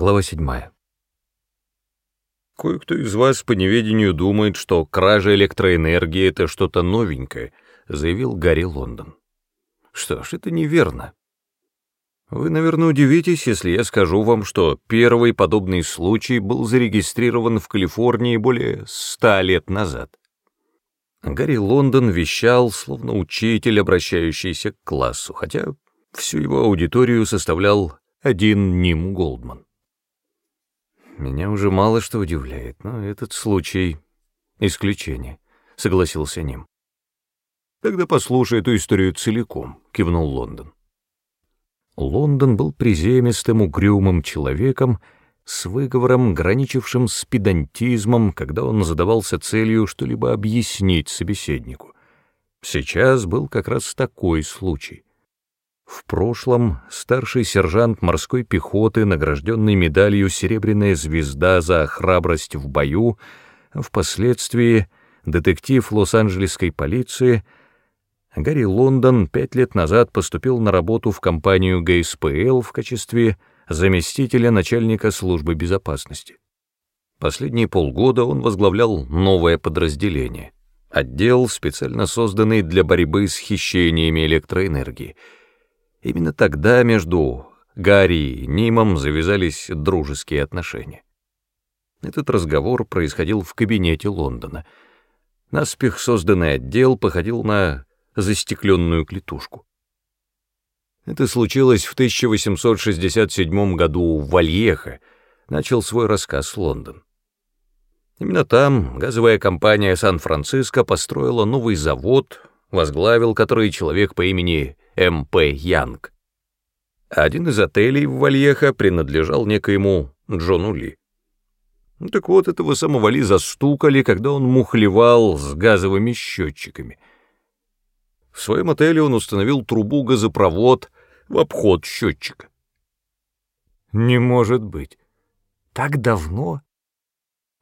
Глава 7. Кое-кто из вас по неведению думает, что кража электроэнергии — это что-то новенькое, заявил Гарри Лондон. Что ж, это неверно. Вы, наверное, удивитесь, если я скажу вам, что первый подобный случай был зарегистрирован в Калифорнии более ста лет назад. Гарри Лондон вещал, словно учитель, обращающийся к классу, хотя всю его аудиторию составлял один Ним Голдман. Меня уже мало что удивляет, но этот случай — исключение, — согласился Ним. Тогда послушай эту историю целиком, — кивнул Лондон. Лондон был приземистым, угрюмым человеком с выговором, граничившим с педантизмом, когда он задавался целью что-либо объяснить собеседнику. Сейчас был как раз такой случай. В прошлом старший сержант морской пехоты, награжденный медалью «Серебряная звезда» за храбрость в бою, впоследствии детектив Лос-Анджелесской полиции, Гарри Лондон пять лет назад поступил на работу в компанию ГСПЛ в качестве заместителя начальника службы безопасности. Последние полгода он возглавлял новое подразделение, отдел, специально созданный для борьбы с хищениями электроэнергии — Именно тогда между Гарри и Нимом завязались дружеские отношения. Этот разговор происходил в кабинете Лондона. Наспех созданный отдел походил на застекленную клетушку. Это случилось в 1867 году в Вальехо, начал свой рассказ Лондон. Именно там газовая компания Сан-Франциско построила новый завод, возглавил который человек по имени М.П. Янг. Один из отелей в Вальеха принадлежал некоему Джону Ли. Ну, так вот, этого самого Ли застукали, когда он мухлевал с газовыми счетчиками. В своем отеле он установил трубу-газопровод в обход счетчика. Не может быть. Так давно?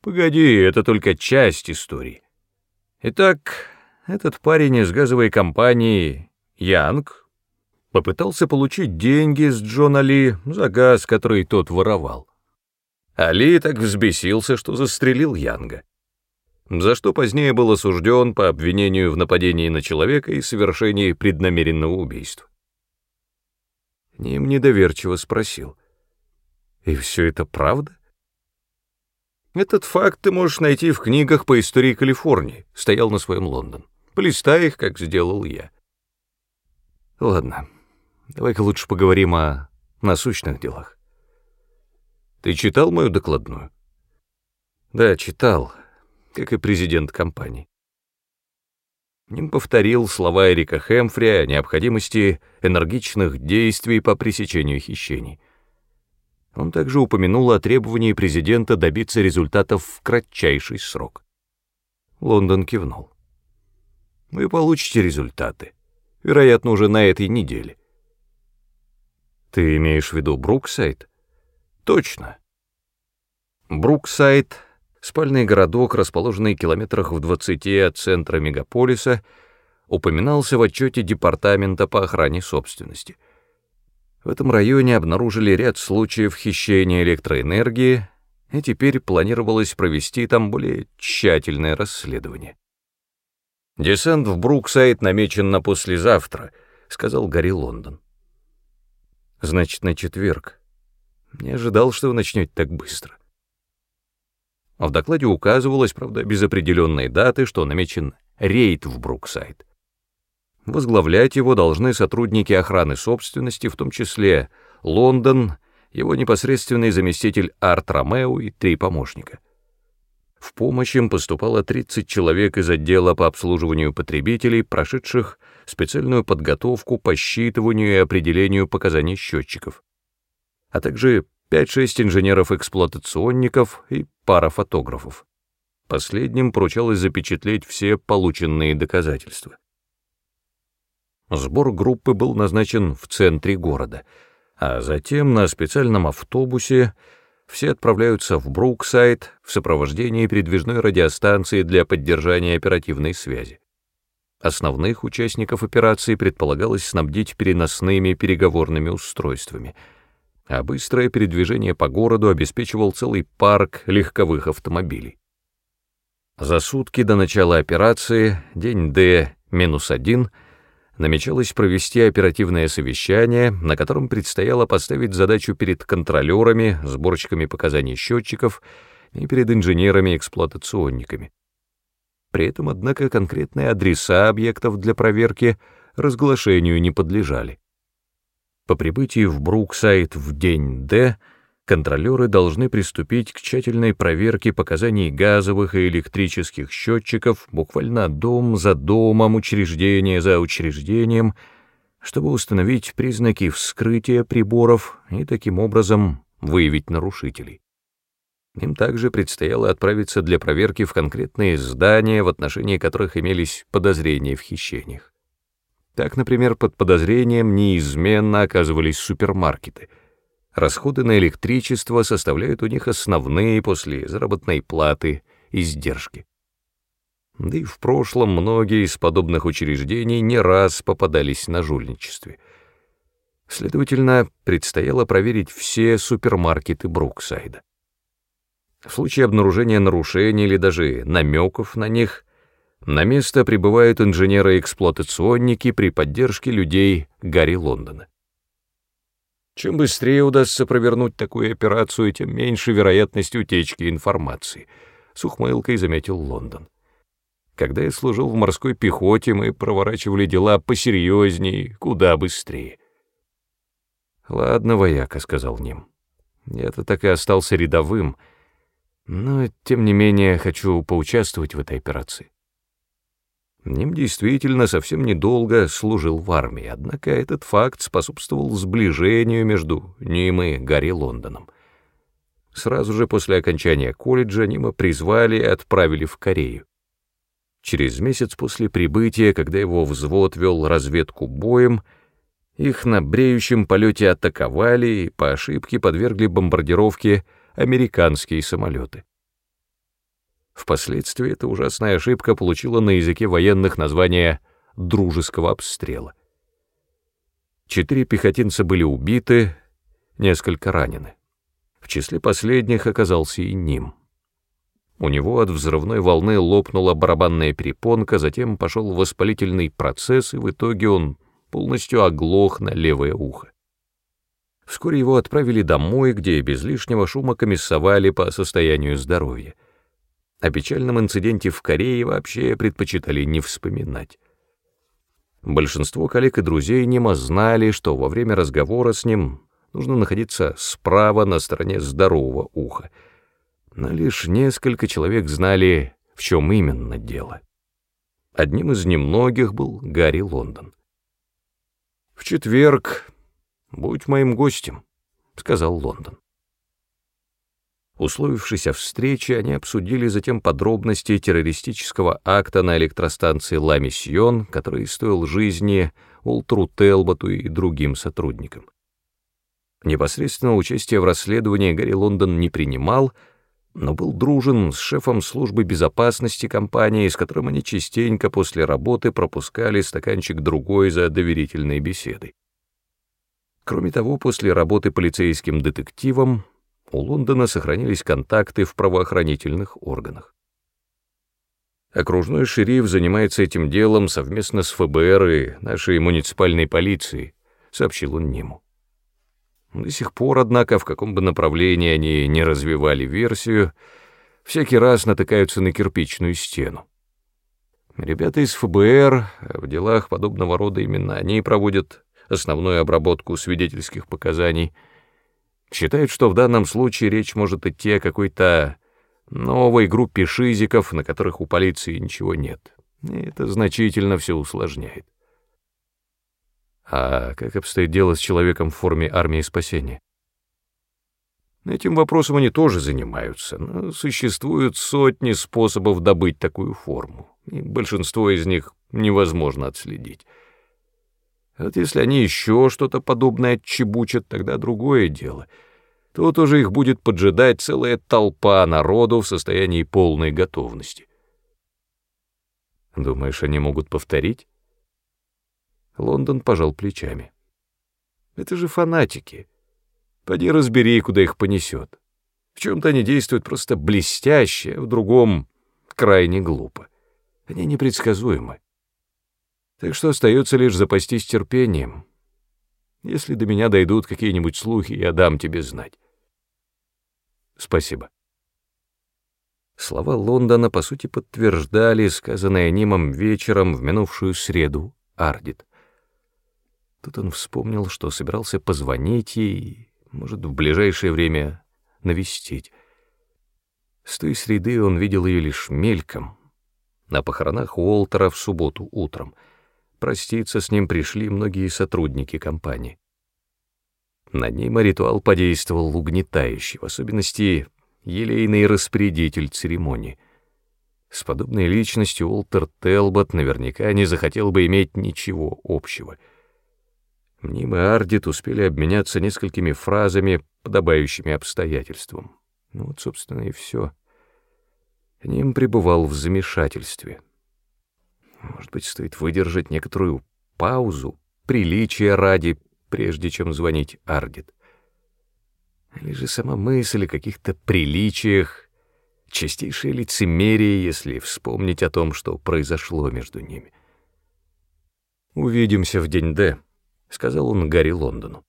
Погоди, это только часть истории. Итак, этот парень из газовой компании Янг попытался получить деньги с Джона Ли за газ, который тот воровал. Али так взбесился, что застрелил Янга, за что позднее был осужден по обвинению в нападении на человека и совершении преднамеренного убийства. Ним недоверчиво спросил, «И все это правда?» «Этот факт ты можешь найти в книгах по истории Калифорнии», — стоял на своем Лондон. «Полистай их, как сделал я». Ладно, давай-ка лучше поговорим о насущных делах. Ты читал мою докладную? Да, читал, как и президент компании. Ним повторил слова Эрика Хэмфри о необходимости энергичных действий по пресечению хищений. Он также упомянул о требовании президента добиться результатов в кратчайший срок. Лондон кивнул. Вы получите результаты вероятно, уже на этой неделе. Ты имеешь в виду Бруксайд? Точно. Бруксайд — спальный городок, расположенный километрах в 20 от центра мегаполиса, упоминался в отчете Департамента по охране собственности. В этом районе обнаружили ряд случаев хищения электроэнергии, и теперь планировалось провести там более тщательное расследование. «Десант в Бруксайд намечен на послезавтра», — сказал Гарри Лондон. «Значит, на четверг. Не ожидал, что вы начнете так быстро». А в докладе указывалось, правда, без определенной даты, что намечен рейд в Бруксайд. Возглавлять его должны сотрудники охраны собственности, в том числе Лондон, его непосредственный заместитель Арт Ромео и три помощника — в помощь им поступало 30 человек из отдела по обслуживанию потребителей, прошедших специальную подготовку по считыванию и определению показаний счетчиков, а также 5-6 инженеров-эксплуатационников и пара фотографов. Последним поручалось запечатлеть все полученные доказательства. Сбор группы был назначен в центре города, а затем на специальном автобусе все отправляются в Бруксайд в сопровождении передвижной радиостанции для поддержания оперативной связи. Основных участников операции предполагалось снабдить переносными переговорными устройствами. а быстрое передвижение по городу обеспечивал целый парк легковых автомобилей. За сутки до начала операции, день Д минус один, намечалось провести оперативное совещание, на котором предстояло поставить задачу перед контролерами, сборщиками показаний счетчиков и перед инженерами-эксплуатационниками. При этом, однако, конкретные адреса объектов для проверки разглашению не подлежали. По прибытии в Бруксайд в день Д контролеры должны приступить к тщательной проверке показаний газовых и электрических счетчиков буквально дом за домом, учреждение за учреждением, чтобы установить признаки вскрытия приборов и таким образом выявить нарушителей. Им также предстояло отправиться для проверки в конкретные здания, в отношении которых имелись подозрения в хищениях. Так, например, под подозрением неизменно оказывались супермаркеты. Расходы на электричество составляют у них основные после заработной платы издержки. Да и в прошлом многие из подобных учреждений не раз попадались на жульничестве. Следовательно, предстояло проверить все супермаркеты Бруксайда. В случае обнаружения нарушений или даже намеков на них, на место прибывают инженеры-эксплуатационники при поддержке людей Гарри Лондона. Чем быстрее удастся провернуть такую операцию, тем меньше вероятность утечки информации, с ухмылкой заметил Лондон. Когда я служил в морской пехоте, мы проворачивали дела посерьезнее, куда быстрее. «Ладно, вояка», — сказал Ним. Я-то так и остался рядовым — но, тем не менее, хочу поучаствовать в этой операции. Ним действительно совсем недолго служил в армии, однако этот факт способствовал сближению между ним и Гарри Лондоном. Сразу же после окончания колледжа Нима призвали и отправили в Корею. Через месяц после прибытия, когда его взвод вел разведку боем, их на бреющем полете атаковали и по ошибке подвергли бомбардировке американские самолеты. Впоследствии эта ужасная ошибка получила на языке военных название «дружеского обстрела». Четыре пехотинца были убиты, несколько ранены. В числе последних оказался и Ним. У него от взрывной волны лопнула барабанная перепонка, затем пошел воспалительный процесс, и в итоге он полностью оглох на левое ухо. Вскоре его отправили домой, где без лишнего шума комиссовали по состоянию здоровья. О печальном инциденте в Корее вообще предпочитали не вспоминать. Большинство коллег и друзей Нема знали, что во время разговора с ним нужно находиться справа на стороне здорового уха. Но лишь несколько человек знали, в чем именно дело. Одним из немногих был Гарри Лондон. В четверг «Будь моим гостем», — сказал Лондон. Условившись о встрече, они обсудили затем подробности террористического акта на электростанции Ла-Миссион, который стоил жизни Ултру Телботу и другим сотрудникам. Непосредственно участие в расследовании Гарри Лондон не принимал, но был дружен с шефом службы безопасности компании, с которым они частенько после работы пропускали стаканчик другой за доверительной беседой. Кроме того, после работы полицейским детективом у Лондона сохранились контакты в правоохранительных органах. Окружной шериф занимается этим делом совместно с ФБР и нашей муниципальной полицией, сообщил он Ниму. До сих пор, однако, в каком бы направлении они не развивали версию, всякий раз натыкаются на кирпичную стену. Ребята из ФБР в делах подобного рода именно они проводят основную обработку свидетельских показаний, считает, что в данном случае речь может идти о какой-то новой группе шизиков, на которых у полиции ничего нет. И это значительно все усложняет. А как обстоит дело с человеком в форме армии спасения? Этим вопросом они тоже занимаются, но существуют сотни способов добыть такую форму, и большинство из них невозможно отследить. Вот если они еще что-то подобное отчебучат, тогда другое дело. Тут уже их будет поджидать целая толпа народу в состоянии полной готовности. Думаешь, они могут повторить? Лондон пожал плечами. Это же фанатики. Поди разбери, куда их понесет. В чем-то они действуют просто блестяще, а в другом — крайне глупо. Они непредсказуемы. Так что остается лишь запастись терпением. Если до меня дойдут какие-нибудь слухи, я дам тебе знать. Спасибо. Слова Лондона, по сути, подтверждали сказанное Нимом вечером в минувшую среду Ардит. Тут он вспомнил, что собирался позвонить ей, может, в ближайшее время навестить. С той среды он видел ее лишь мельком, на похоронах Уолтера в субботу утром. Проститься с ним пришли многие сотрудники компании. На Нима ритуал подействовал угнетающе, в особенности елейный распорядитель церемонии. С подобной личностью Уолтер Телбот наверняка не захотел бы иметь ничего общего. Мним и Ардит успели обменяться несколькими фразами, подобающими обстоятельствам. Ну вот, собственно, и все. Ним пребывал в замешательстве. Может быть, стоит выдержать некоторую паузу, приличия ради, прежде чем звонить Ардит. Или же сама мысль о каких-то приличиях, чистейшее лицемерие, если вспомнить о том, что произошло между ними. «Увидимся в день Д», — сказал он Гарри Лондону.